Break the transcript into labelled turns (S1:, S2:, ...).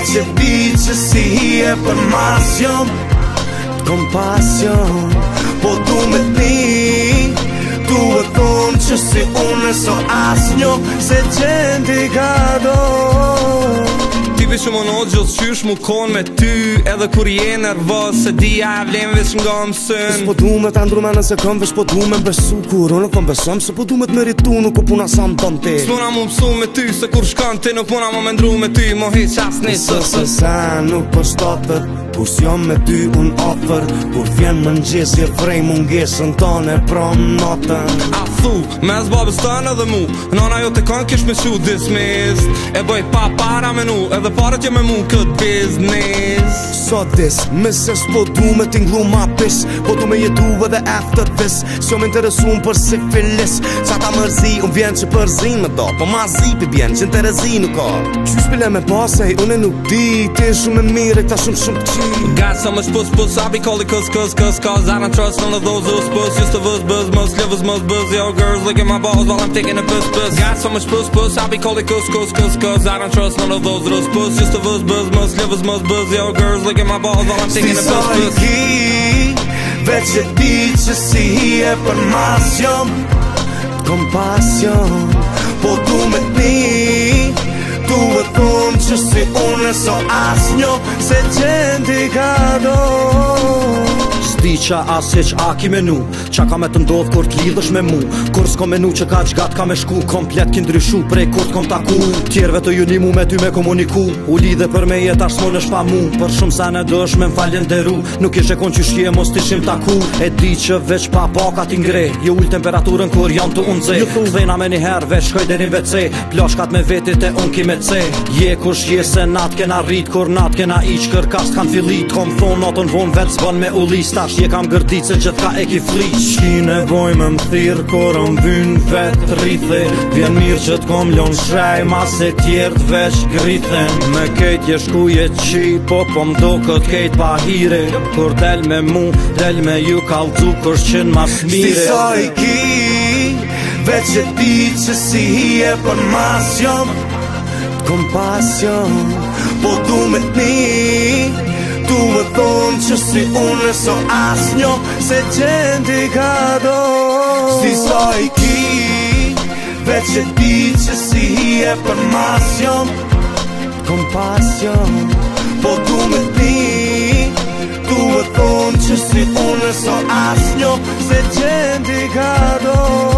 S1: që di që si hi e për masion Kompasion Po t'u me
S2: ti Tu e thonë që si unë e so asnjo Se qenë ti ka tipi që më gjithë qysh mu konë me ty Edhe kur je nervos se di a e vlem vesh nga mësën Së po du me të me
S1: nëse këm vesh po du me besu Kur unë këm po besëm se po du me të meritu nuk po puna sa më të në Së
S2: puna më mësu me ty se kur shkën ti nuk puna mu me ndru me ty Mo heq asni së Së se
S1: nuk po shtotët Kur me ty un afer Kur vjen më në Je vrej më ngesën Ta natën
S2: A thu, me zë babës të në dhe mu Nona jo të kanë kish me shu dismiss E bëj pa para me nu Edhe para që me mu këtë biznis So
S1: this, me se s'po du me t'inglu ma pis Po du me jetu edhe after this S'jo me interesu më për si filis Qa ta mërzi, unë vjen që përzin me do Po ma zi pi bjen që në terezi nuk ka Qysh pile me pasaj, unë e nuk di Ti shumë e mire, ta shumë shumë
S2: qi Got so much puss puss, I be calling cuss cuss cuss cause I don't trust none of those who's puss. just to buzz buzz, most livers, most buzz. Yo, girls look at my balls while I'm taking a puss puss. Got so much puss puss, I be calling cuss cuss cuss cause I don't trust none of those who's puss. just to buzz buzz, most livers, most buzz. Yo, girls look at my balls while I'm taking a puss puss. Veće ti će
S1: si je pod masjom, kompasjom so asnjo se
S3: qenë t'i ka qa asheq a ki menu Qa ka me të ndodh kur t'lidhësh me mu Kur s'ko menu që ka qgat ka me shku Komplet ki ndryshu prej kur t'kom taku Tjerve të junimu me ty me komuniku U lidhe për me jet ashtë mon është pa mu Për shumë sa në dësh me m'faljen deru Nuk ishe kon që shkje mos t'ishim taku E di që veç pa baka ti ngre Jo ull temperaturën kur jam të unze Ju thu dhejna me her veç shkoj derin vc Plashkat me vetit e unë ki me c Je kush je se nat kena rrit Kur nat kena iq kërkast kan fillit Kom thon natën von vetë zbon me u listash Je kam gërdit që tha e ki fli Shki nevoj me më thirë Kore vynë vetë rrithe Vjen mirë që t'kom lonë shrej Mas e tjerë t'veç grithen Me kejt jesh ku je qi Po po m'do këtë kejt pa hire Kur del me mu, del me ju Kallë cu kërsh qënë mas mire Sti sa i
S1: ki Vetë
S3: që ti që si hi e për
S1: mas jom Kom pas jom Po du me t'nit Tu më thonë që si unë e so as njo Se qenë t'i ka do Si sa i ki veq e ti që si hi e për masjon Kom Po du më ti Tu më thonë që si unë e so as njo Se qenë t'i ka do Se qenë t'i ka